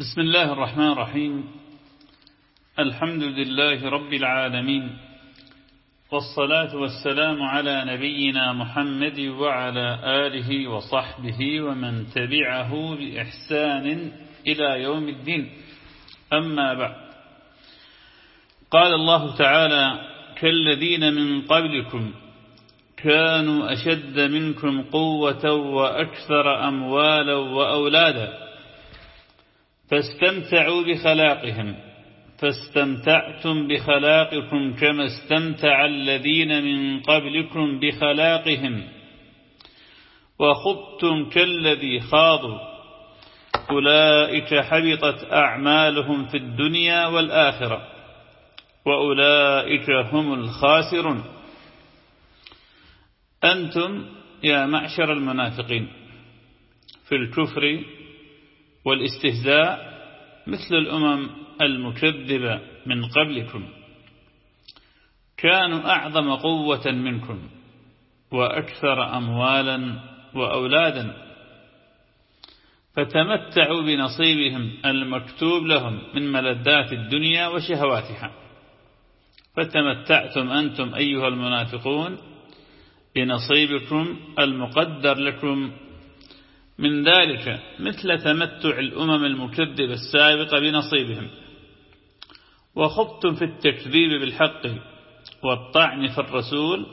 بسم الله الرحمن الرحيم. الحمد لله رب العالمين. والصلاة والسلام على نبينا محمد وعلى آله وصحبه ومن تبعه بإحسان إلى يوم الدين. أما بعد. قال الله تعالى كالذين من قبلكم كانوا أشد منكم قوة وأكثر أموالا وأولادا. فاستمتعوا بخلاقهم. فاستمتعتم بخلاقكم كما استمتع الذين من قبلكم بخلاقهم. وخضتم كالذي خاضوا. أولئك حبطت أعمالهم في الدنيا والآخرة. وأولئك هم الخاسرون. أنتم يا معشر المنافقين في الكفر والاستهزاء مثل الأمم المكذبة من قبلكم. كانوا أعظم قوة منكم وأكثر أموالا وأولادا. فتمتعوا بنصيبهم المكتوب لهم من ملذات الدنيا وشهواتها. فتمتعتم أنتم أيها المنافقون بنصيبكم المقدر لكم من ذلك مثل تمتع الأمم المكذبة السابقة بنصيبهم. وخضتم في التكذيب بالحق والطعن في الرسول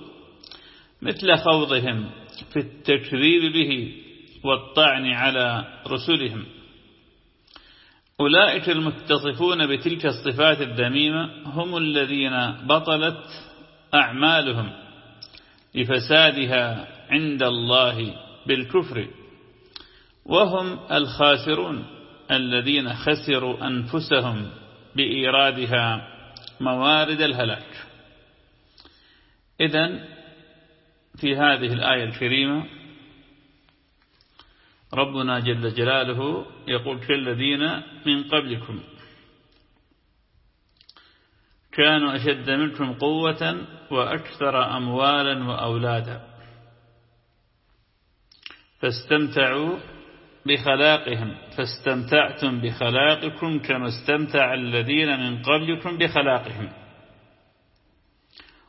مثل خوضهم في التكذيب به والطعن على رسلهم. أولئك المتصفون بتلك الصفات الذميمة هم الذين بطلت أعمالهم لفسادها عند الله بالكفر. وهم الخاسرون الذين خسروا أنفسهم بإيرادها موارد الهلاك. إذن في هذه الآية الكريمة ربنا جل جلاله يقول كالذين من قبلكم كانوا أشد منكم قوة وأكثر أموالا وأولادا. فاستمتعوا بخلاقهم. فاستمتعتم بخلاقكم كما استمتع الذين من قبلكم بخلاقهم.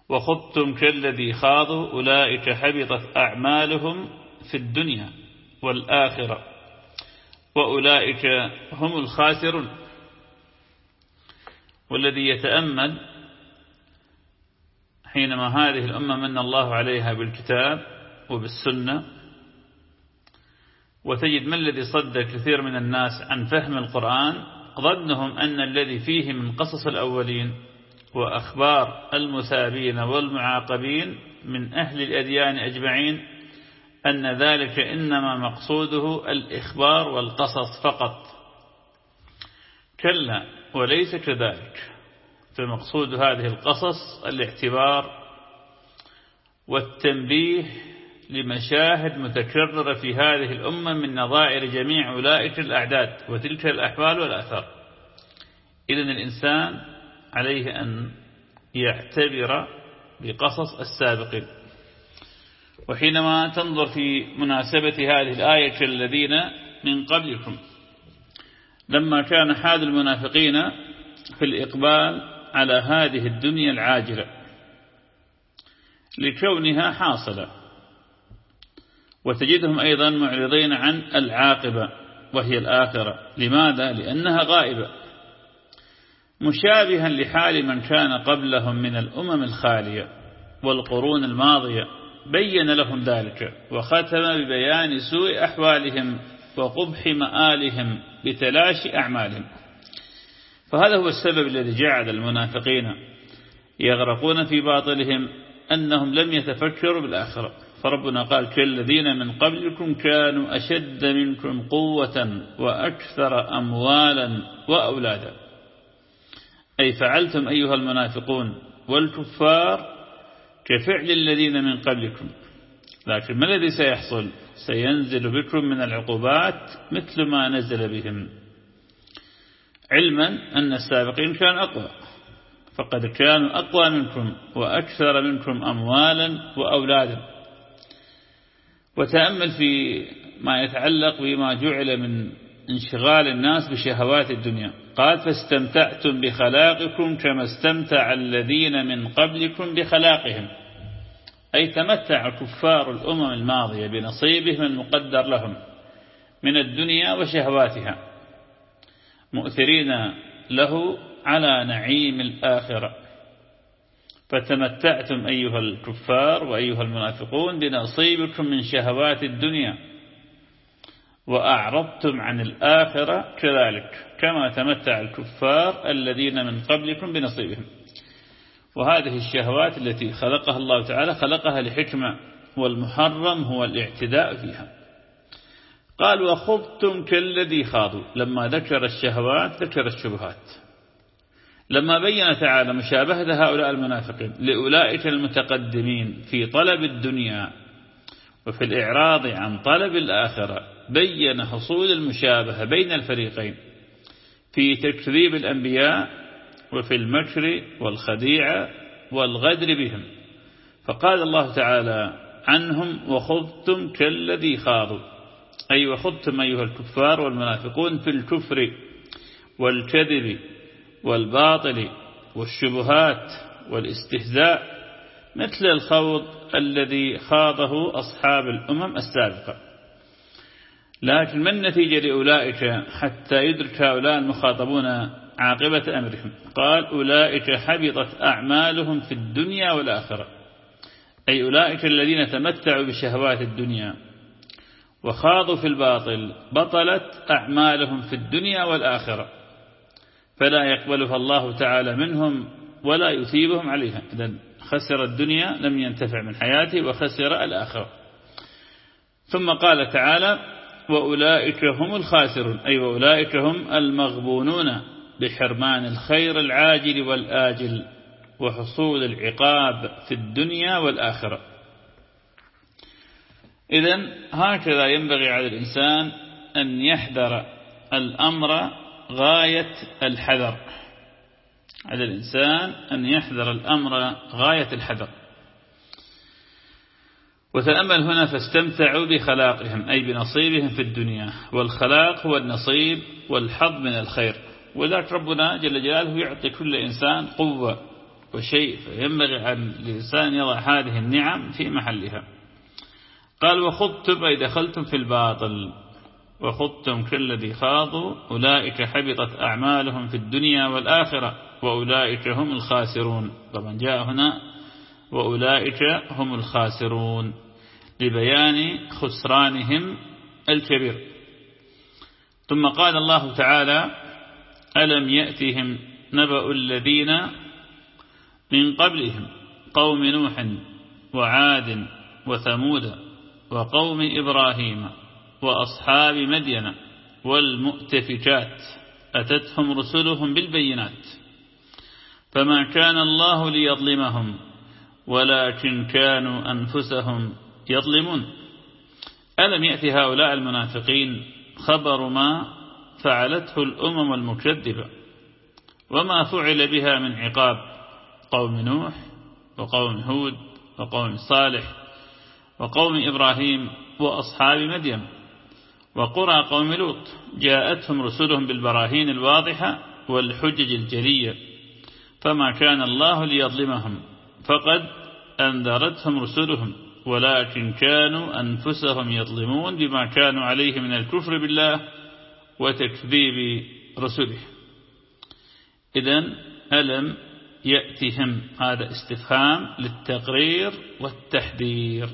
وخضتم كالذي خاضوا أولئك حبطت أعمالهم في الدنيا والآخرة وأولئك هم الخاسرون. والذي يتأمل حينما هذه الأمة من الله عليها بالكتاب وبالسنة وتجد ما الذي صد كثير من الناس عن فهم القرآن ظنهم أن الذي فيه من قصص الأولين وأخبار المثابين والمعاقبين من أهل الأديان أجمعين أن ذلك إنما مقصوده الإخبار والقصص فقط. كلا وليس كذلك فمقصود هذه القصص الاعتبار والتنبيه لمشاهد متكررة في هذه الأمة من نظائر جميع أولئك الأعداد وتلك الأحوال والأثار. إذن الإنسان عليه أن يعتبر بقصص السابقين. وحينما تنظر في مناسبة هذه الآية الذين من قبلكم لما كان حال المنافقين في الإقبال على هذه الدنيا العاجلة لكونها حاصلة وتجدهم أيضا معرضين عن العاقبة وهي الآخرة. لماذا؟ لأنها غائبة. مشابها لحال من كان قبلهم من الأمم الخالية والقرون الماضية بين لهم ذلك وختم ببيان سوء أحوالهم وقبح مآلهم بتلاشي أعمالهم. فهذا هو السبب الذي جعل المنافقين يغرقون في باطلهم أنهم لم يتفكروا بالآخرة. فربنا قال كالذين من قبلكم كانوا أشد منكم قوة وأكثر أموالا وأولادا. أي فعلتم أيها المنافقون والكفار كفعل الذين من قبلكم. لكن ما الذي سيحصل؟ سينزل بكم من العقوبات مثل ما نزل بهم. علما أن السابقين كانوا أقوى. فقد كانوا أقوى منكم وأكثر منكم أموالا وأولادا. وتأمل في ما يتعلق بما جعل من انشغال الناس بشهوات الدنيا. قال فاستمتعتم بخلاقكم كما استمتع الذين من قبلكم بخلاقهم. أي تمتع كفار الأمم الماضية بنصيبهم المقدر لهم من الدنيا وشهواتها مؤثرين له على نعيم الآخرة. فتمتعتم أيها الكفار وأيها المنافقون بنصيبكم من شهوات الدنيا وأعرضتم عن الآخرة كذلك كما تمتع الكفار الذين من قبلكم بنصيبهم. وهذه الشهوات التي خلقها الله تعالى خلقها لحكمة والمحرم هو الاعتداء فيها. قال وخضتم كالذي خاضوا. لما ذكر الشهوات ذكر الشبهات. لما بين تعالى مشابهة هؤلاء المنافقين لأولئك المتقدمين في طلب الدنيا وفي الإعراض عن طلب الآخرة بين حصول المشابهة بين الفريقين في تكذيب الأنبياء وفي المكر والخديعة والغدر بهم. فقال الله تعالى عنهم وخذتم كالذي خاضوا. أي وخذتم أيها الكفار والمنافقون في الكفر والكذب والباطل والشبهات والاستهزاء مثل الخوض الذي خاضه أصحاب الأمم السابقة. لكن ما النتيجة لأولئك حتى يدرك هؤلاء المخاطبون عاقبة أمرهم؟ قال أولئك حبطت أعمالهم في الدنيا والآخرة. أي أولئك الذين تمتعوا بشهوات الدنيا وخاضوا في الباطل بطلت أعمالهم في الدنيا والآخرة. فلا يقبلها الله تعالى منهم ولا يثيبهم عليها. إذا خسر الدنيا لم ينتفع من حياته وخسر الآخرة. ثم قال تعالى وأولئك هم الخاسرون أي وأولئك هم المغبونون بحرمان الخير العاجل والآجل وحصول العقاب في الدنيا والآخرة. إذا هكذا ينبغي على الإنسان أن يحذر الأمر غاية الحذر. على الإنسان أن يحذر الأمر غاية الحذر. وتأمل هنا فاستمتعوا بخلاقهم أي بنصيبهم في الدنيا. والخلاق هو النصيب والحظ من الخير. وذلك ربنا جل جلاله يعطي كل إنسان قوة وشيء فينبغي عن الإنسان يضع هذه النعم في محلها. قال وخضتم أي دخلتم في الباطل. وخضتم كالذي خاضوا أولئك حبطت أعمالهم في الدنيا والآخرة وأولئك هم الخاسرون. طبعا جاء هنا وأولئك هم الخاسرون لبيان خسرانهم الكبير. ثم قال الله تعالى ألم يأتهم نبأ الذين من قبلهم قوم نوح وعاد وثمود وقوم إبراهيم. وأصحاب مدين والمؤتفكات أتتهم رسلهم بالبينات. فما كان الله ليظلمهم ولكن كانوا أنفسهم يظلمون. ألم يأتي هؤلاء المنافقين خبر ما فعلته الأمم المكذبة؟ وما فعل بها من عقاب؟ قوم نوح وقوم هود وقوم صالح وقوم إبراهيم وأصحاب مدين. وقرى قوم لوط. جاءتهم رسلهم بالبراهين الواضحة والحجج الجلية. فما كان الله ليظلمهم. فقد أنذرتهم رسلهم. ولكن كانوا أنفسهم يظلمون بما كانوا عليه من الكفر بالله وتكذيب رسله. إذن ألم يأتهم هذا استفهام للتقرير والتحذير.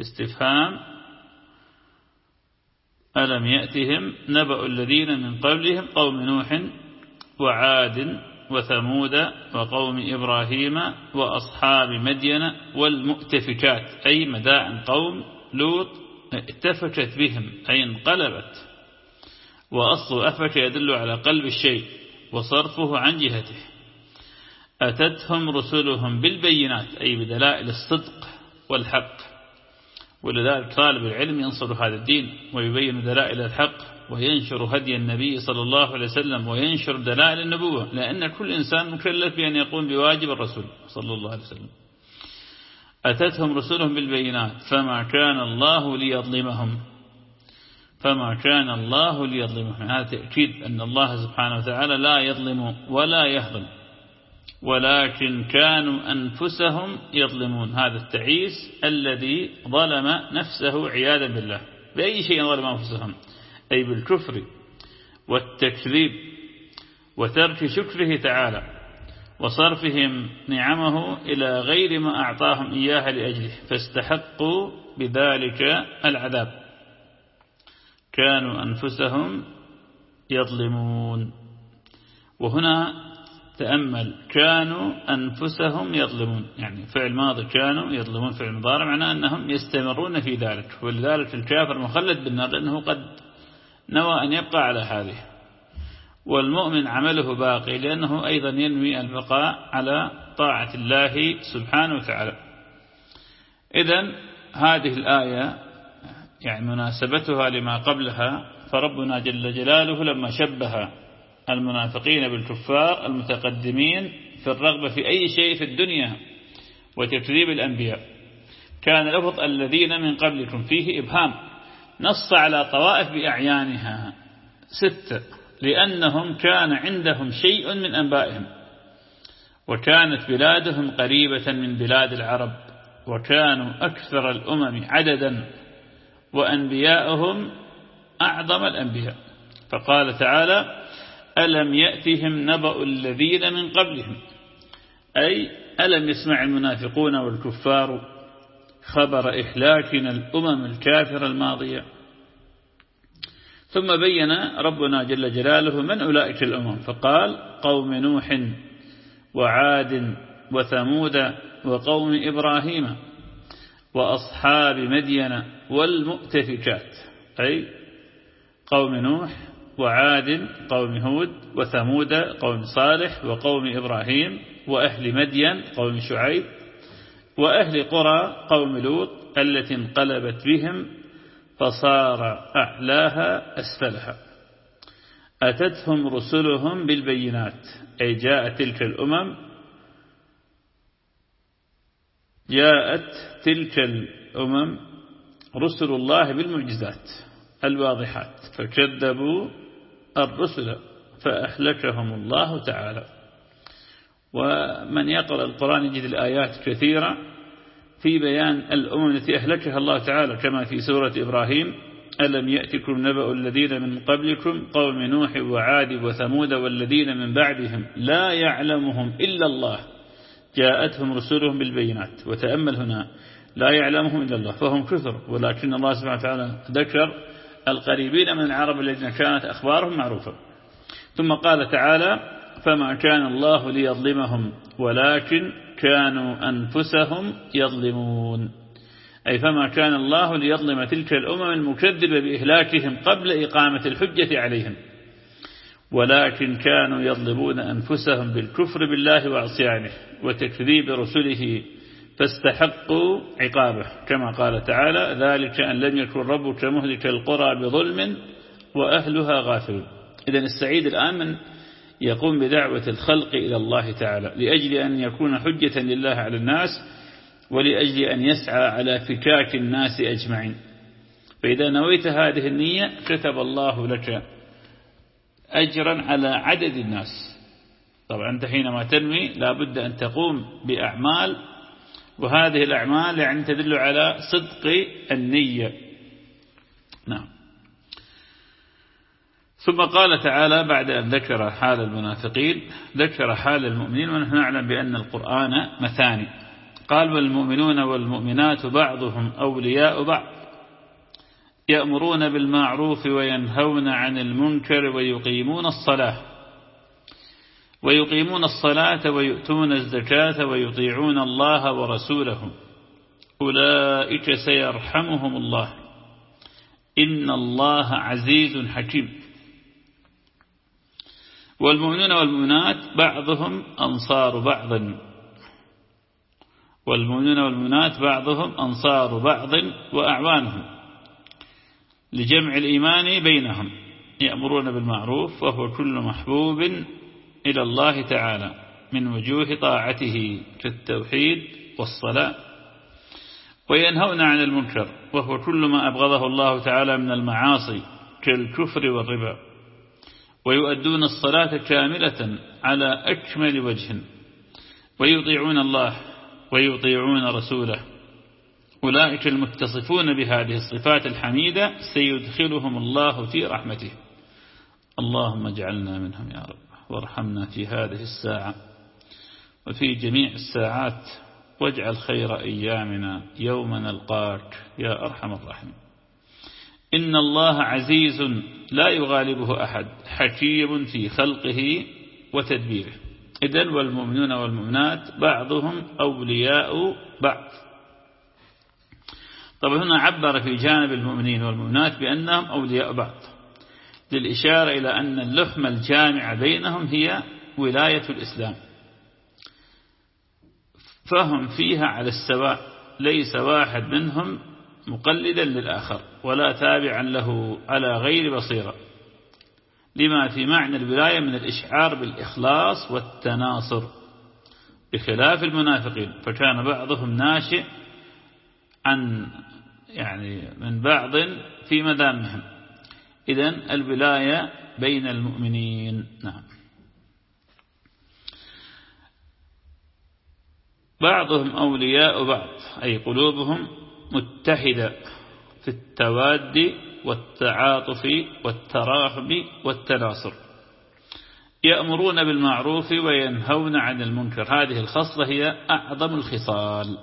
استفهام ألم يأتهم نبأ الذين من قبلهم قوم نوح وعاد وثمود وقوم إبراهيم وأصحاب مدين والمؤتفكات أي مداعن قوم لوط اتفكت بهم أي انقلبت. وأصل أفك يدل على قلب الشيء وصرفه عن جهته. أتتهم رسلهم بالبينات أي بدلائل الصدق والحق. ولذلك طالب العلم ينصر هذا الدين ويبين دلائل الحق وينشر هدي النبي صلى الله عليه وسلم وينشر دلائل النبوة لأن كل إنسان مكلف بأن يقوم بواجب الرسول صلى الله عليه وسلم. أتتهم رسلهم بالبينات فما كان الله ليظلمهم. فما كان الله ليظلمهم هذا تأكيد أن الله سبحانه وتعالى لا يظلم ولا يهضم ولكن كانوا أنفسهم يظلمون. هذا التعيس الذي ظلم نفسه عياذا بالله. بأي شيء ظلم أنفسهم؟ أي بالكفر والتكذيب وترك شكره تعالى وصرفهم نعمه إلى غير ما أعطاهم إياها لأجله. فاستحقوا بذلك العذاب. كانوا أنفسهم يظلمون. وهنا تأمل كانوا أنفسهم يظلمون. يعني فعل ماضي كانوا يظلمون فعل مضارع معناه أنهم يستمرون في ذلك. ولذلك الكافر مخلد بالنار لأنه قد نوى أن يبقى على هذه. والمؤمن عمله باقي لأنه أيضا ينوي البقاء على طاعة الله سبحانه وتعالى. إذا هذه الآية يعني مناسبتها لما قبلها فربنا جل جلاله لما شبه المنافقين بالكفار المتقدمين في الرغبة في أي شيء في الدنيا وتكذيب الأنبياء. كان لفظ الذين من قبلكم فيه إبهام. نص على طوائف بأعيانها. ستة لأنهم كان عندهم شيء من أنبائهم. وكانت بلادهم قريبة من بلاد العرب. وكانوا أكثر الأمم عددا. وأنبياءهم أعظم الأنبياء. فقال تعالى ألم يأتهم نبأ الذين من قبلهم؟ أي ألم يسمع المنافقون والكفار خبر إحلاكنا الأمم الكافرة الماضية؟ ثم بين ربنا جل جلاله من أولئك الأمم فقال قوم نوح وعاد وثمود وقوم إبراهيم وأصحاب مدين والمؤتفكات. أي قوم نوح وعاد قوم هود وثمود قوم صالح وقوم إبراهيم وأهل مدين قوم شعيب وأهل قرى قوم لوط التي انقلبت بهم فصار أعلاها أسفلها. أتتهم رسلهم بالبينات أي جاءت تلك الأمم جاءت تلك الأمم رسل الله بالمعجزات الواضحات فكذبوا الرسل فأهلكهم الله تعالى. ومن يقرأ القرآن يجد الآيات كثيرة في بيان الأمم التي أهلكها الله تعالى كما في سورة إبراهيم ألم يأتكم نبأ الذين من قبلكم قوم نوح وعاد وثمود والذين من بعدهم لا يعلمهم إلا الله. جاءتهم رسلهم بالبينات. وتأمل هنا لا يعلمهم إلا الله فهم كثر. ولكن الله سبحانه وتعالى ذكر القريبين من العرب الذين كانت أخبارهم معروفة. ثم قال تعالى فما كان الله ليظلمهم ولكن كانوا أنفسهم يظلمون. أي فما كان الله ليظلم تلك الأمم المكذبة بإهلاكهم قبل إقامة الحجة عليهم. ولكن كانوا يظلمون أنفسهم بالكفر بالله وعصيانه وتكذيب رسله فاستحقوا عقابه كما قال تعالى ذلك أن لم يكن ربك مهلك القرى بظلم وأهلها غافلون. إذا السعيد الآن من يقوم بدعوة الخلق إلى الله تعالى لأجل أن يكون حجة لله على الناس ولأجل أن يسعى على فكاك الناس أجمعين. فإذا نويت هذه النية كتب الله لك أجرا على عدد الناس. طبعا أنت حينما تنوي لابد أن تقوم بأعمال وهذه الأعمال يعني تدل على صدق النية. نعم. ثم قال تعالى بعد أن ذكر حال المنافقين ذكر حال المؤمنين ونحن نعلم بأن القرآن مثاني. قال والمؤمنون والمؤمنات بعضهم أولياء بعض يأمرون بالمعروف وينهون عن المنكر ويقيمون الصلاة. ويقيمون الصلاة ويؤتون الزكاة ويطيعون الله ورسوله. أولئك سيرحمهم الله. إن الله عزيز حكيم. والمؤمنون والمؤمنات بعضهم أنصار بعض. والمؤمنون والمؤمنات بعضهم أنصار بعض وأعوانهم. لجمع الإيمان بينهم. يأمرون بالمعروف وهو كل محبوب إلى الله تعالى من وجوه طاعته كالتوحيد والصلاة. وينهون عن المنكر وهو كل ما أبغضه الله تعالى من المعاصي كالكفر والربا. ويؤدون الصلاة كاملة على أكمل وجه. ويطيعون الله ويطيعون رسوله. أولئك المتصفون بهذه الصفات الحميدة سيدخلهم الله في رحمته. اللهم اجعلنا منهم يا رب. وارحمنا في هذه الساعة. وفي جميع الساعات واجعل خير أيامنا يوم نلقاك يا أرحم الراحمين. إن الله عزيز لا يغالبه أحد حكيم في خلقه وتدبيره. إذن والمؤمنون والمؤمنات بعضهم أولياء بعض. طبعا هنا عبر في جانب المؤمنين والمؤمنات بأنهم أولياء بعض. للإشارة إلى أن اللحمة الجامعة بينهم هي ولاية الإسلام. فهم فيها على السواء ليس واحد منهم مقلدا للآخر ولا تابعا له على غير بصيرة. لما في معنى الولاية من الإشعار بالإخلاص والتناصر. بخلاف المنافقين فكان بعضهم ناشئ عن يعني من بعض في مدامهم. إذن الولاية بين المؤمنين. نعم. بعضهم أولياء بعض أي قلوبهم متحدة في التواد والتعاطف والتراحم والتناصر. يأمرون بالمعروف وينهون عن المنكر. هذه الخصلة هي أعظم الخصال.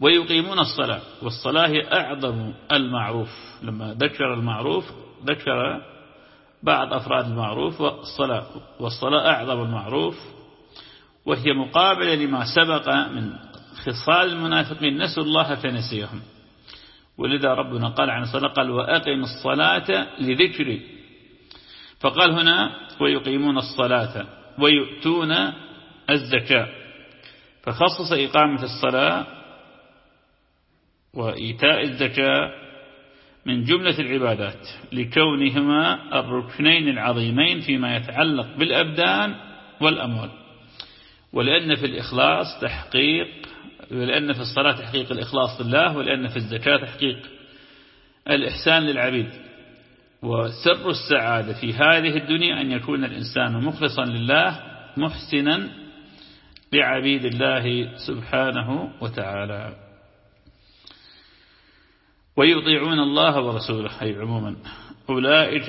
ويقيمون الصلاة والصلاة هي أعظم المعروف. لما ذكر المعروف ذكر بعض أفراد المعروف والصلاة والصلاة أعظم المعروف وهي مقابلة لما سبق من خصال المنافقين. نسوا الله فنسيهم. ولذا ربنا قال عن الصلاة قال وأقم الصلاة لذكري. فقال هنا ويقيمون الصلاة ويؤتون الزكاة. فخصص إقامة الصلاة وإيتاء الزكاة من جملة العبادات لكونهما الركنين العظيمين فيما يتعلق بالأبدان والأموال. ولأن في الإخلاص تحقيق ولأن في الصلاة تحقيق الإخلاص لله ولأن في الزكاة تحقيق الإحسان للعبيد. وسر السعادة في هذه الدنيا أن يكون الإنسان مخلصا لله محسنا لعبيد الله سبحانه وتعالى. ويطيعون الله ورسوله. أي عموما. أولئك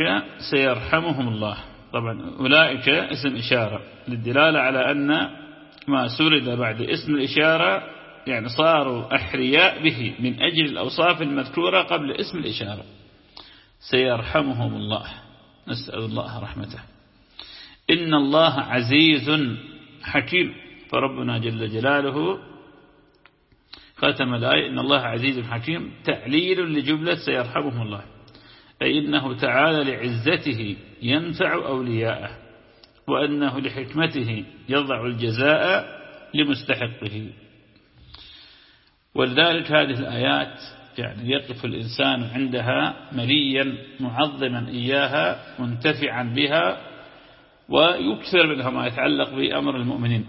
سيرحمهم الله. طبعا أولئك اسم إشارة للدلالة على أن ما سرد بعد اسم الإشارة يعني صاروا أحرياء به من أجل الأوصاف المذكورة قبل اسم الإشارة. سيرحمهم الله. نسأل الله رحمته. إن الله عزيز حكيم. فربنا جل جلاله ختم الآية إن الله عزيز حكيم تعليل لجملة سيرحمهم الله. أي إنه تعالى لعزته ينفع أولياءه وأنه لحكمته يضع الجزاء لمستحقه. ولذلك هذه الآيات يعني يقف الإنسان عندها مليا معظما إياها منتفعا بها ويكثر منها ما يتعلق بأمر المؤمنين.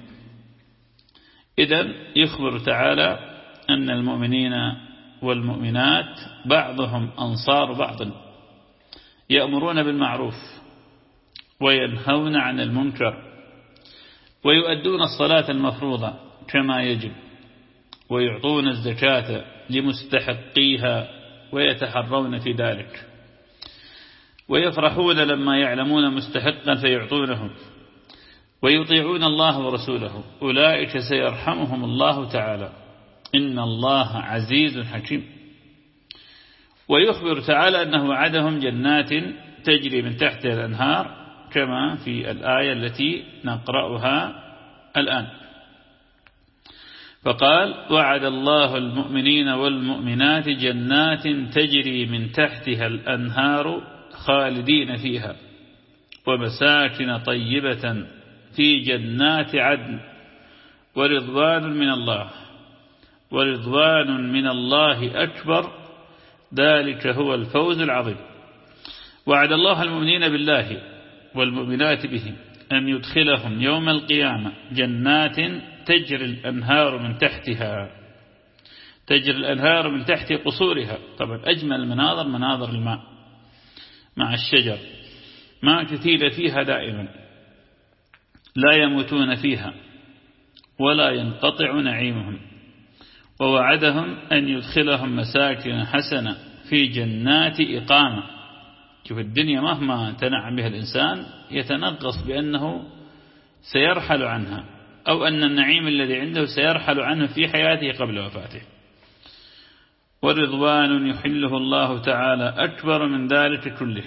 إذن يخبر تعالى أن المؤمنين والمؤمنات بعضهم أنصار بعض يأمرون بالمعروف وينهون عن المنكر ويؤدون الصلاة المفروضة كما يجب ويعطون الزكاة لمستحقيها ويتحرون في ذلك ويفرحون لما يعلمون مستحقا فيعطونه ويطيعون الله ورسوله. أولئك سيرحمهم الله تعالى. إن الله عزيز حكيم. ويخبر تعالى أنه وعدهم جنات تجري من تحتها الأنهار كما في الآية التي نقرأها الآن. فقال وعد الله المؤمنين والمؤمنات جنات تجري من تحتها الأنهار خالدين فيها ومساكن طيبة في جنات عدن ورضوان من الله. ورضوان من الله أكبر. ذلك هو الفوز العظيم. وعد الله المؤمنين بالله والمؤمنات به أن يدخلهم يوم القيامة جنات تجري الأنهار من تحتها تجري الأنهار من تحت قصورها. طبعا أجمل المناظر مناظر الماء مع الشجر. ماء كثير فيها دائما. لا يموتون فيها ولا ينقطع نعيمهم. ووعدهم أن يدخلهم مساكن حسنة في جنات إقامة. شوف الدنيا مهما تنعم بها الإنسان يتنغص بأنه سيرحل عنها أو أن النعيم الذي عنده سيرحل عنه في حياته قبل وفاته. ورضوان يحله الله تعالى أكبر من ذلك كله.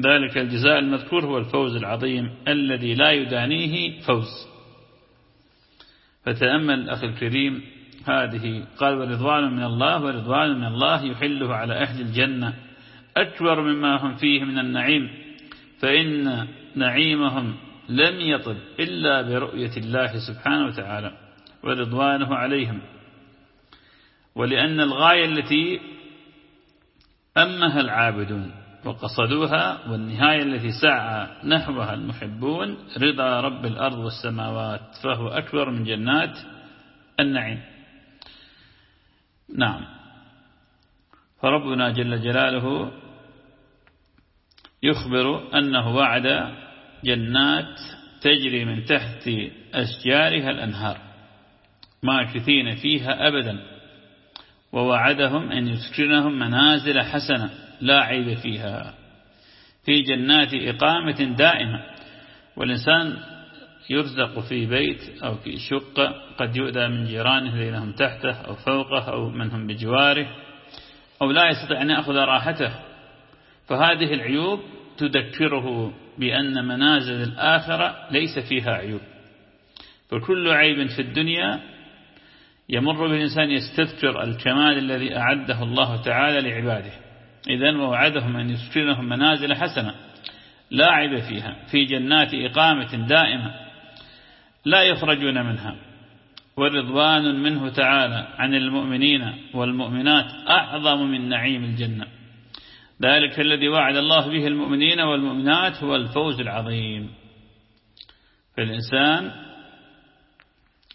ذلك الجزاء المذكور هو الفوز العظيم الذي لا يدانيه فوز. فتأمل أخي الكريم هذه قال ورضوان من الله ورضوان من الله يحله على أهل الجنة أكبر مما هم فيه من النعيم فإن نعيمهم لم يطل إلا برؤية الله سبحانه وتعالى ورضوانه عليهم. ولأن الغاية التي أمها العابدون وقصدوها والنهاية التي سعى نحوها المحبون رضا رب الأرض والسماوات فهو أكبر من جنات النعيم. نعم. فربنا جل جلاله يخبر أنه وعد جنات تجري من تحت أشجارها الأنهار ماكثين فيها أبدا ووعدهم أن يسكنهم منازل حسنة لا عيب فيها في جنات إقامة دائمة والإنسان يرزق في بيت أو في شقة قد يؤذى من جيرانه الذين هم تحته أو فوقه أو من هم بجواره أو لا يستطيع أن يأخذ راحته. فهذه العيوب تذكره بأن منازل الآخرة ليس فيها عيوب. فكل عيب في الدنيا يمر به الإنسان يستذكر الكمال الذي أعده الله تعالى لعباده. إذن ووعدهم أن يسكنهم منازل حسنة لا عيب فيها. في جنات إقامة دائمة لا يخرجون منها. ورضوان منه تعالى عن المؤمنين والمؤمنات أعظم من نعيم الجنة. ذلك الذي وعد الله به المؤمنين والمؤمنات هو الفوز العظيم. فالإنسان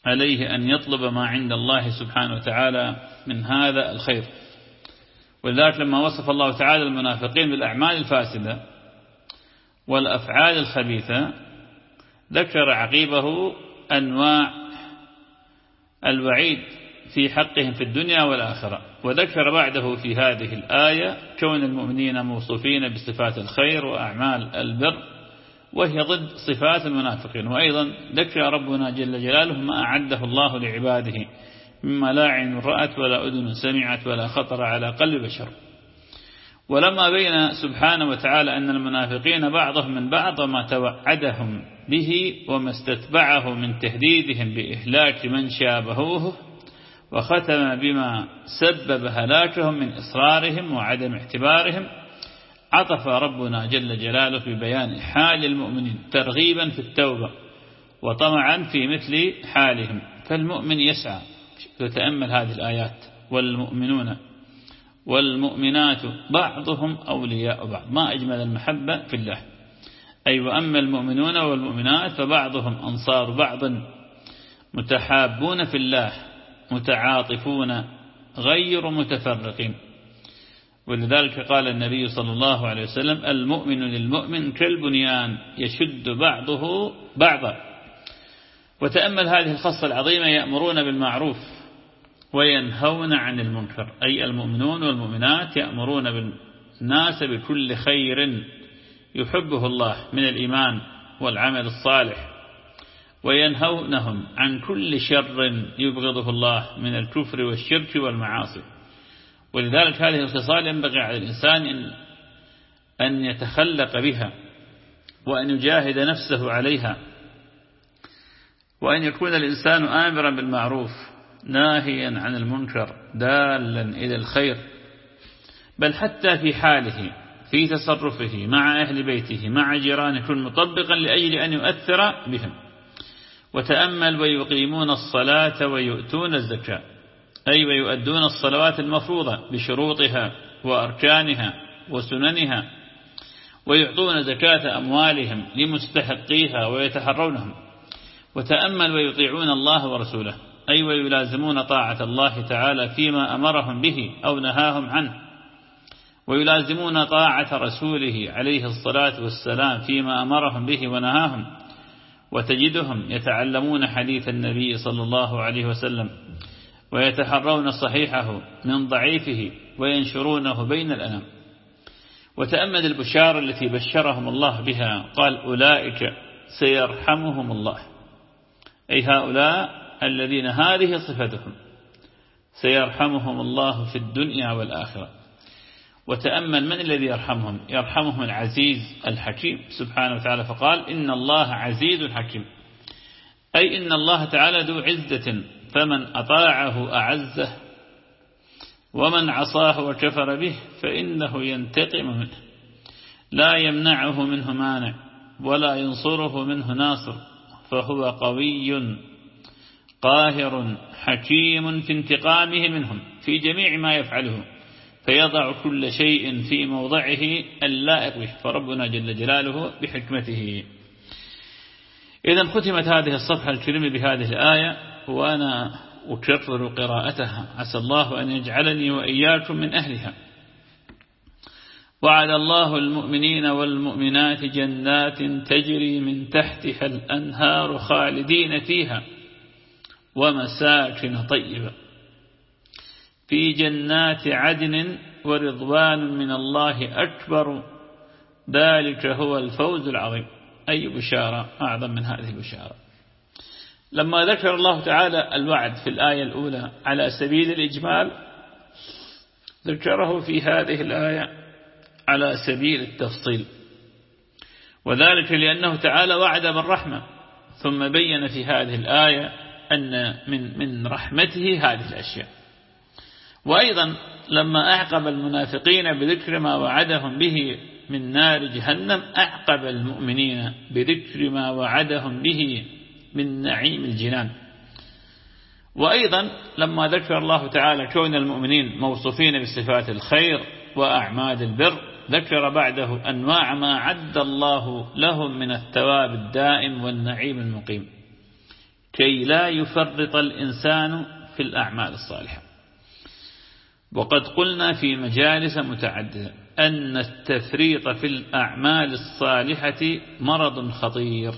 عليه أن يطلب ما عند الله سبحانه وتعالى من هذا الخير. ولذلك لما وصف الله تعالى المنافقين بالأعمال الفاسدة والأفعال الخبيثة ذكر عقيبه أنواع الوعيد في حقهم في الدنيا والآخرة وذكر بعده في هذه الآية كون المؤمنين موصوفين بصفات الخير وأعمال البر وهي ضد صفات المنافقين. وأيضا ذكر ربنا جل جلاله ما أعده الله لعباده مما لا عين رأت ولا أذن سمعت ولا خطر على قلب بشر. ولما بين سبحانه وتعالى أن المنافقين بعضهم من بعض وما توعدهم به وما استتبعه من تهديدهم بإهلاك من شابهوه وختم بما سبب هلاكهم من إصرارهم وعدم اعتبارهم عطف ربنا جل جلاله في بيان حال المؤمنين ترغيبا في التوبة وطمعا في مثل حالهم. فالمؤمن يسعى تتأمل هذه الآيات والمؤمنون والمؤمنات بعضهم أولياء بعض. ما أجمل المحبة في الله. أي وأما المؤمنون والمؤمنات فبعضهم أنصار بعض. متحابون في الله متعاطفون غير متفرقين. ولذلك قال النبي صلى الله عليه وسلم المؤمن للمؤمن كالبنيان يشد بعضه بعضا. وتأمل هذه الخصة العظيمة يأمرون بالمعروف. وينهون عن المنكر. أي المؤمنون والمؤمنات يأمرون بالناس بكل خير يحبه الله من الإيمان والعمل الصالح. وينهونهم عن كل شر يبغضه الله من الكفر والشرك والمعاصي. ولذلك هذه الخصال ينبغي على الإنسان أن يتخلق بها وأن يجاهد نفسه عليها. وأن يكون الإنسان آمرا بالمعروف. ناهيا عن المنكر دالا إلى الخير. بل حتى في حاله في تصرفه مع أهل بيته مع جيرانه كن مطبقا لأجل أن يؤثر بهم. وتأمل ويقيمون الصلاة ويؤتون الزكاة أي ويؤدون الصلوات المفروضة بشروطها وأركانها وسننها ويعطون زكاة أموالهم لمستحقيها ويتحرونهم. وتأمل ويطيعون الله ورسوله. أي ويلازمون طاعة الله تعالى فيما أمرهم به أو نهاهم عنه. ويلازمون طاعة رسوله عليه الصلاة والسلام فيما أمرهم به ونهاهم. وتجدهم يتعلمون حديث النبي صلى الله عليه وسلم ويتحرون صحيحه من ضعيفه وينشرونه بين الأنام. وتأمد البشارة التي بشرهم الله بها قال أولئك سيرحمهم الله. أي هؤلاء الذين هذه صفتهم سيرحمهم الله في الدنيا والآخرة. وتأمل من الذي يرحمهم؟ يرحمهم العزيز الحكيم سبحانه وتعالى فقال إن الله عزيز حكيم. أي إن الله تعالى ذو عزة فمن أطاعه أعزه ومن عصاه وكفر به فإنه ينتقم منه. لا يمنعه منه مانع ولا ينصره منه ناصر فهو قوي قاهر حكيم في انتقامه منهم في جميع ما يفعله فيضع كل شيء في موضعه اللائق به فربنا جل جلاله بحكمته. إذا ختمت هذه الصفحة الكريمة بهذه الآية وأنا أكرر قراءتها. عسى الله أن يجعلني وإياكم من أهلها. وعد الله المؤمنين والمؤمنات جنات تجري من تحتها الأنهار خالدين فيها. ومساكن طيبة. في جنات عدن ورضوان من الله أكبر ذلك هو الفوز العظيم. أي بشارة؟ أعظم من هذه البشارة. لما ذكر الله تعالى الوعد في الآية الأولى على سبيل الإجمال ذكره في هذه الآية على سبيل التفصيل. وذلك لأنه تعالى وعد بالرحمة ثم بين في هذه الآية أن من من رحمته هذه الأشياء. وأيضا لما أعقب المنافقين بذكر ما وعدهم به من نار جهنم أعقب المؤمنين بذكر ما وعدهم به من نعيم الجنان. وأيضا لما ذكر الله تعالى كون المؤمنين موصوفين بصفات الخير وأعمال البر ذكر بعده أنواع ما عد الله لهم من الثواب الدائم والنعيم المقيم. كي لا يفرط الإنسان في الأعمال الصالحة. وقد قلنا في مجالس متعددة أن التفريط في الأعمال الصالحة مرض خطير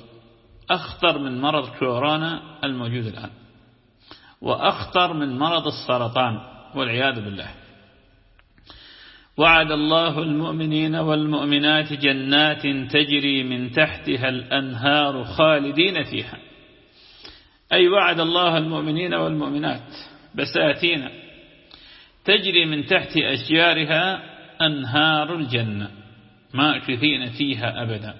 أخطر من مرض كورونا الموجود الآن وأخطر من مرض السرطان والعياذ بالله. وعد الله المؤمنين والمؤمنات جنات تجري من تحتها الأنهار خالدين فيها. أي وعد الله المؤمنين والمؤمنات بساتين. تجري من تحت أشجارها أنهار الجنة ماكثين فيها أبدا.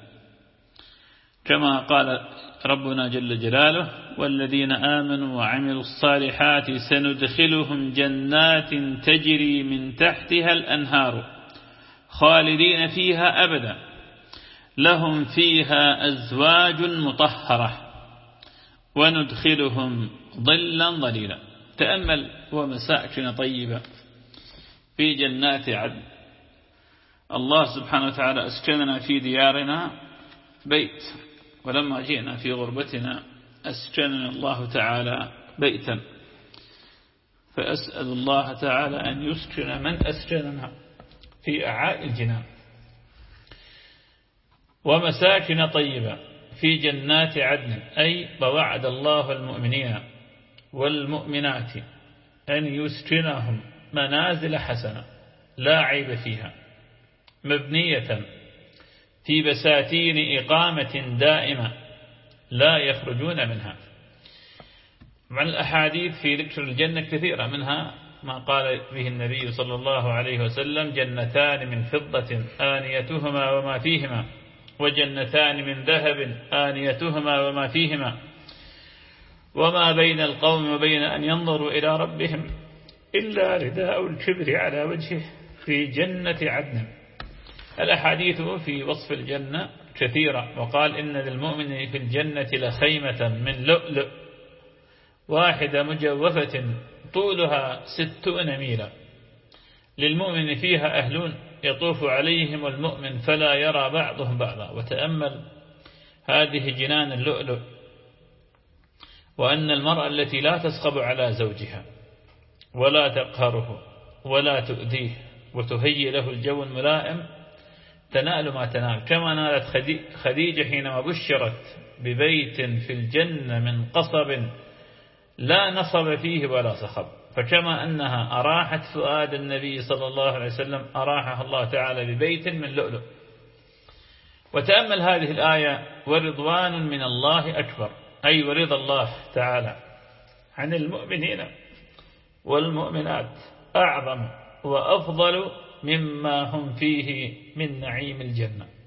كما قال ربنا جل جلاله والذين آمنوا وعملوا الصالحات سندخلهم جنات تجري من تحتها الأنهار خالدين فيها أبدا. لهم فيها أزواج مطهرة. وندخلهم ظلا ظليلا. تأمل ومساكن طيبة في جنات عدن. الله سبحانه وتعالى أسكننا في ديارنا بيت ولما جئنا في غربتنا أسكننا الله تعالى بيتا. فأسأل الله تعالى أن يسكن من أسكننا في أعاء الجنان ومساكن طيبة. في جنات عدن أي ووعد الله المؤمنين والمؤمنات أن يسكنهم منازل حسنة لا عيب فيها. مبنية في بساتين إقامة دائمة لا يخرجون منها. مع الأحاديث في ذكر الجنة كثيرة منها ما قال به النبي صلى الله عليه وسلم جنتان من فضة آنيتهما وما فيهما. وجنتان من ذهب آنيتهما وما فيهما وما بين القوم وبين أن ينظروا إلى ربهم إلا رداء الكبر على وجهه في جنة عدن. الأحاديث في وصف الجنة كثيرة وقال إن للمؤمن في الجنة لخيمة من لؤلؤ واحدة مجوفة طولها ستون ميلا. للمؤمن فيها أهلون يطوف عليهم المؤمن فلا يرى بعضهم بعضا. وتأمل هذه جنان اللؤلؤ وأن المرأة التي لا تسخب على زوجها ولا تقهره ولا تؤذيه وتهيئ له الجو الملائم تنال ما تنال. كما نالت خديجة حينما بشرت ببيت في الجنة من قصب لا نصب فيه ولا صخب فكما أنها أراحت فؤاد النبي صلى الله عليه وسلم أراحها الله تعالى ببيت من لؤلؤ. وتأمل هذه الآية ورضوان من الله أكبر. أي ورضا الله تعالى عن المؤمنين والمؤمنات. أعظم وأفضل مما هم فيه من نعيم الجنة.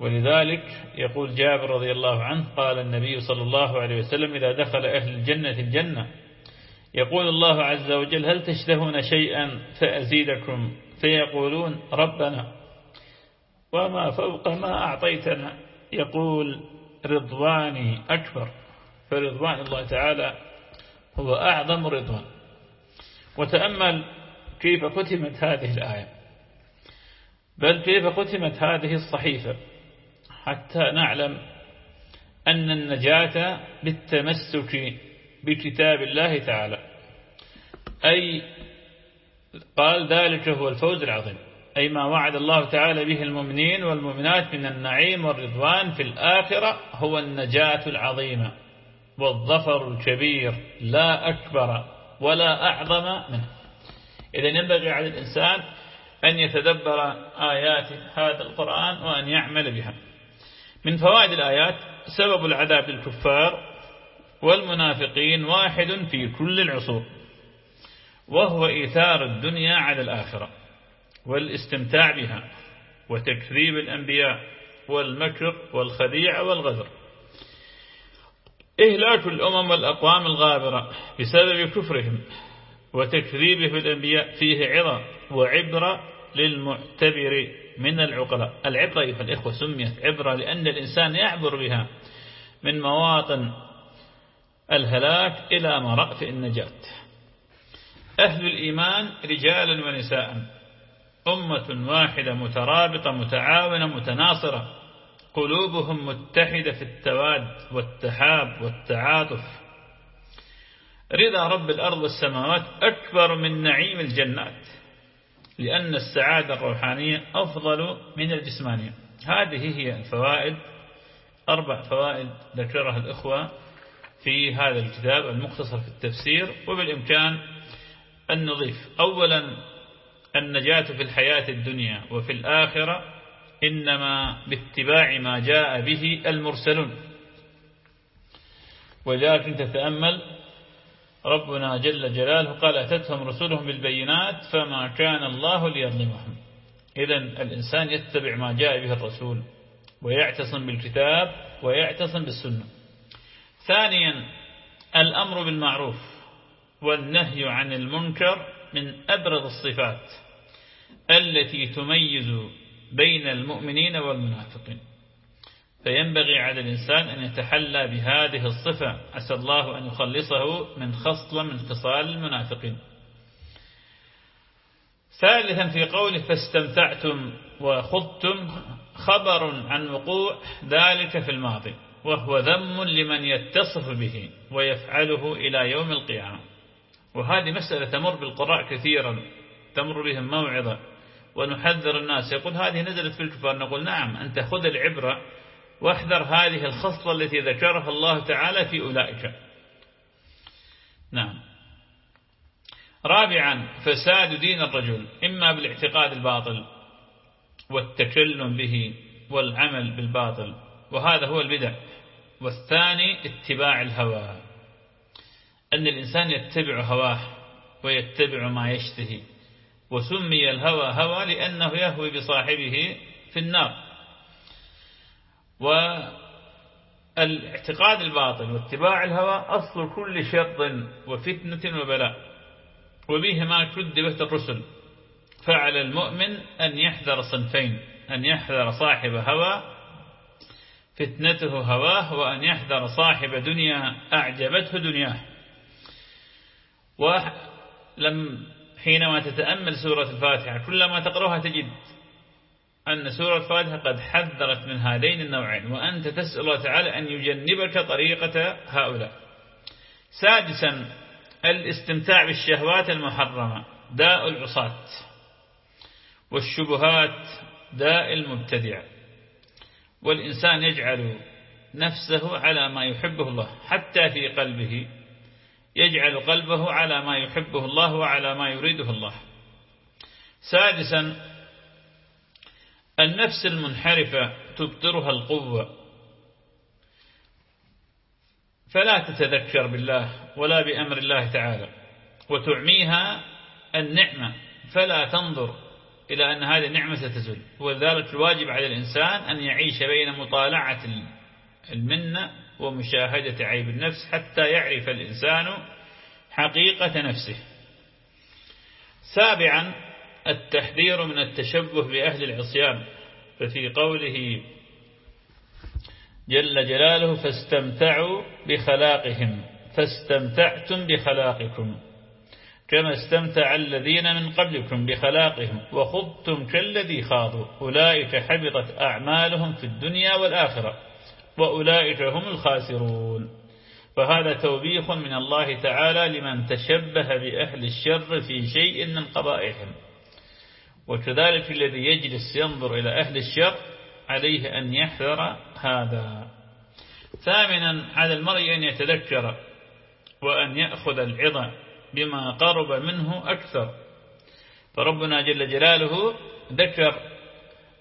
ولذلك يقول جابر رضي الله عنه قال النبي صلى الله عليه وسلم إذا دخل أهل الجنة الجنة يقول الله عز وجل هل تشتهون شيئا فأزيدكم؟ فيقولون ربنا وما فوق ما أعطيتنا. يقول رضواني أكبر فرضوان الله تعالى هو أعظم رضوان. وتأمل كيف ختمت هذه الآية بل كيف ختمت هذه الصحيفة؟ حتى نعلم أن النجاة بالتمسك بكتاب الله تعالى. أي قال ذلك هو الفوز العظيم. أي ما وعد الله تعالى به المؤمنين والمؤمنات من النعيم والرضوان في الآخرة هو النجاة العظيمة والظفر الكبير لا أكبر ولا أعظم منه. إذا ينبغي على الإنسان أن يتدبر آيات هذا القرآن وأن يعمل بها. من فوائد الآيات سبب العذاب للكفار والمنافقين واحد في كل العصور وهو إيثار الدنيا على الآخرة والاستمتاع بها وتكذيب الأنبياء والمكر والخديع والغدر. إهلاك الأمم والأقوام الغابرة بسبب كفرهم وتكذيبه بالأنبياء فيه عظة وعبرة للمعتبر من العقلاء. العبرة أيها الإخوة سميت عبرة لأن الإنسان يعبر بها من مواطن الهلاك إلى مرأة النجاة أهل الإيمان رجالا ونساء. أمة واحدة مترابطة متعاونة متناصرة. قلوبهم متحدة في التواد والتحاب والتعاطف. رضا رب الأرض والسماوات أكبر من نعيم الجنات. لأن السعادة الروحانية أفضل من الجسمانية. هذه هي الفوائد أربع فوائد ذكرها الإخوة في هذا الكتاب المختصر في التفسير وبالإمكان أن نضيف. أولا النجاة في الحياة الدنيا وفي الآخرة إنما باتباع ما جاء به المرسلون. ولذلك تتأمل ربنا جل جلاله قال أتتهم رسلهم بالبينات فما كان الله ليظلمهم. إذا الإنسان يتبع ما جاء به الرسول ويعتصم بالكتاب ويعتصم بالسنة. ثانيا الأمر بالمعروف والنهي عن المنكر من أبرز الصفات التي تميز بين المؤمنين والمنافقين. فينبغي على الإنسان أن يتحلى بهذه الصفة. عسى الله أن يخلصه من خصلة من خصال المنافقين. ثالثا في قوله فاستمتعتم وخضتم خبر عن وقوع ذلك في الماضي وهو ذم لمن يتصف به ويفعله إلى يوم القيامة. وهذه مسألة تمر بالقراء كثيرا تمر بهم موعظة ونحذر الناس. يقول هذه نزلت في الكفار نقول نعم أنت خذ العبرة واحذر هذه الخصلة التي ذكرها الله تعالى في أولئك. نعم. رابعا فساد دين الرجل إما بالاعتقاد الباطل والتكلم به والعمل بالباطل وهذا هو البدع. والثاني اتباع الهوى أن الإنسان يتبع هواه ويتبع ما يشتهي وسمي الهوى هوى لأنه يهوي بصاحبه في النار. والاعتقاد الباطل واتباع الهوى أصل كل شر وفتنة وبلاء وبه ما كذبت الرسل. فعلى المؤمن أن يحذر صنفين أن يحذر صاحب هوى فتنته هواه وأن يحذر صاحب دنيا أعجبته دنياه. ولم حينما تتأمل سورة الفاتحة كلما تقرأها تجد أن سورة الفاتحة قد حذرت من هذين النوعين وأنت تسأل الله تعالى أن يجنبك طريقة هؤلاء. سادسا الاستمتاع بالشهوات المحرمة داء العصاة والشبهات داء المبتدع. والإنسان يجعل نفسه على ما يحبه الله حتى في قلبه يجعل قلبه على ما يحبه الله وعلى ما يريده الله. سادسا النفس المنحرفة تبطرها القوة. فلا تتذكر بالله ولا بأمر الله تعالى وتعميها النعمة. فلا تنظر إلى أن هذه النعمة ستزول. ولذلك الواجب على الإنسان أن يعيش بين مطالعة المنة ومشاهدة عيب النفس حتى يعرف الإنسان حقيقة نفسه. سابعا التحذير من التشبه بأهل العصيان. ففي قوله جل جلاله فاستمتعوا بخلاقهم فاستمتعتم بخلاقكم كما استمتع الذين من قبلكم بخلاقهم وخضتم كالذي خاضوا أولئك حبطت أعمالهم في الدنيا والآخرة وأولئك هم الخاسرون. فهذا توبيخ من الله تعالى لمن تشبه بأهل الشر في شيء من قبائحهم وكذلك الذي يجلس ينظر إلى أهل الشر عليه أن يحذر هذا. ثامنا على المرء أن يتذكر وأن يأخذ العظة بما قرب منه أكثر. فربنا جل جلاله ذكر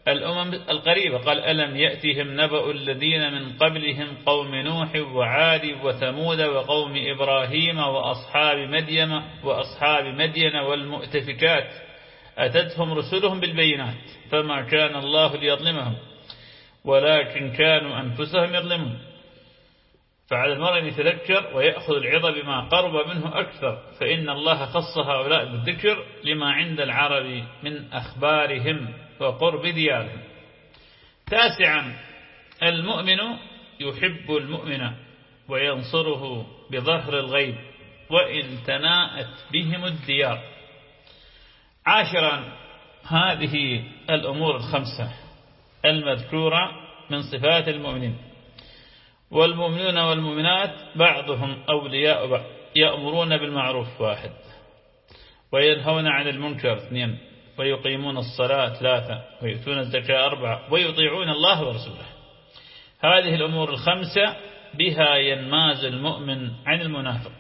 الأمم القريبة قال ألم يأتهم نبأ الذين من قبلهم قوم نوح وعاد وثمود وقوم إبراهيم وأصحاب مدين وأصحاب مدين والمؤتفكات؟ أتتهم رسلهم بالبينات فما كان الله ليظلمهم ولكن كانوا أنفسهم يظلمون. فعلى المرء أن يتذكر ويأخذ العظة بما قرب منه أكثر فإن الله خص هؤلاء بالذكر لما عند العرب من أخبارهم وقرب ديارهم. تاسعا المؤمن يحب المؤمن وينصره بظهر الغيب وإن تناءت بهم الديار. عاشرا. هذه الأمور الخمسة المذكورة من صفات المؤمنين. والمؤمنون والمؤمنات بعضهم أولياء بعض يأمرون بالمعروف واحد وينهون عن المنكر اثنين ويقيمون الصلاة ثلاثة ويؤتون الزكاة أربعة ويطيعون الله ورسوله. هذه الأمور الخمسة بها ينماز المؤمن عن المنافق.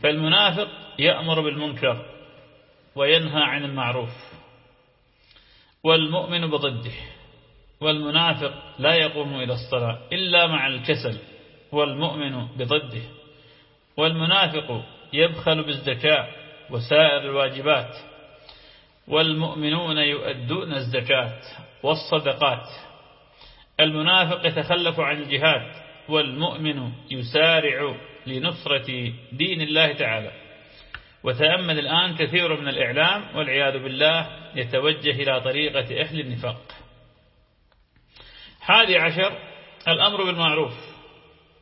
فالمنافق يأمر بالمنكر وينهى عن المعروف. والمؤمن بضده والمنافق لا يقوم إلى الصلاة إلا مع الكسل والمؤمن بضده. والمنافق يبخل بالزكاة وسائر الواجبات والمؤمنون يؤدون الزكاة والصدقات. المنافق يتخلف عن الجهاد والمؤمن يسارع لنصرة دين الله تعالى. وتأمل الآن كثير من الإعلام والعياذ بالله يتوجه إلى طريقة أهل النفاق. حادي عشر الأمر بالمعروف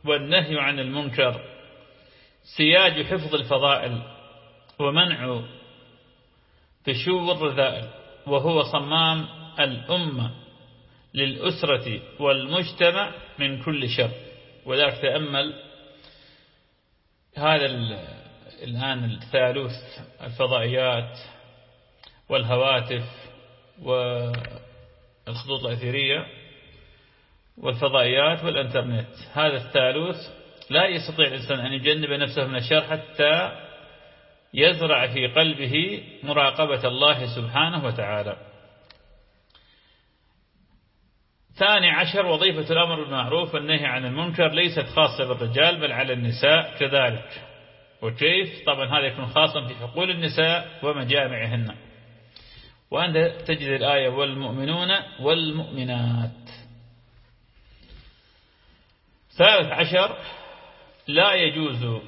والنهي عن المنكر سياج حفظ الفضائل ومنع فشو الرذائل وهو صمام الأمة للأسرة والمجتمع من كل شر. وذلك تأمل هذا الآن الثالوث الفضائيات والهواتف والخطوط الأثيرية والفضائيات والإنترنت. هذا الثالوث لا يستطيع الإنسان أن يجنب نفسه من الشر حتى يزرع في قلبه مراقبة الله سبحانه وتعالى. ثاني عشر وظيفة الأمر بالمعروف والنهي عن المنكر ليست خاصة بالرجال بل على النساء كذلك. وكيف؟ طبعا هذا يكون خاصا في حقول النساء ومجامعهن وأنت تجد الآية والمؤمنون والمؤمنات. ثالث عشر لا يجوز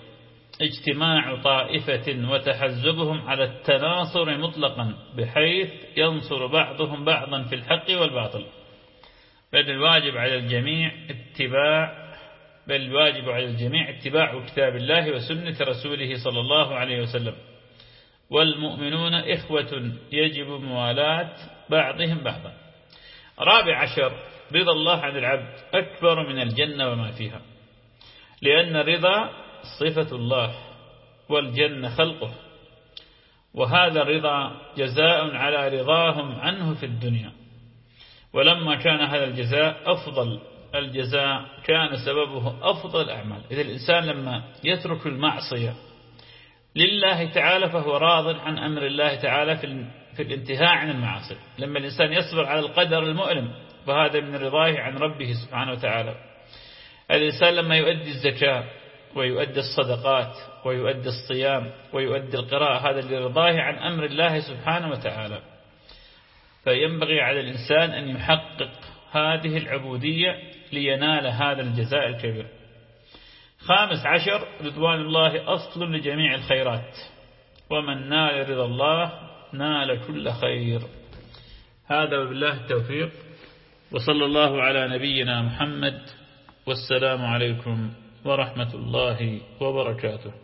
اجتماع طائفة وتحزبهم على التناصر مطلقا بحيث ينصر بعضهم بعضا في الحق والباطل. بل الواجب على الجميع اتباع بل الواجب على الجميع اتباع كتاب الله وسنة رسوله صلى الله عليه وسلم. والمؤمنون إخوة يجب موالاة بعضهم بعضا. رابع عشر رضا الله عن العبد أكبر من الجنة وما فيها. لأن رضا صفة الله والجنة خلقه. وهذا الرضا جزاء على رضاهم عنه في الدنيا. ولما كان هذا الجزاء أفضل الجزاء كان سببه أفضل الأعمال إذا الإنسان لما يترك المعصية لله تعالى فهو راض عن أمر الله تعالى في في الانتهاء عن المعاصي. لما الإنسان يصبر على القدر المؤلم فهذا من رضاه عن ربه سبحانه وتعالى. الإنسان لما يؤدي الزكاة ويؤدي الصدقات ويؤدي الصيام ويؤدي القراءة هذا لرضاه عن أمر الله سبحانه وتعالى. فينبغي على الإنسان أن يحقق هذه العبودية لينال هذا الجزاء الكبير. خامس عشر رضوان الله أصل لجميع الخيرات. ومن نال رضا الله نال كل خير. هذا وبالله التوفيق. وصلى الله على نبينا محمد. والسلام عليكم ورحمة الله وبركاته.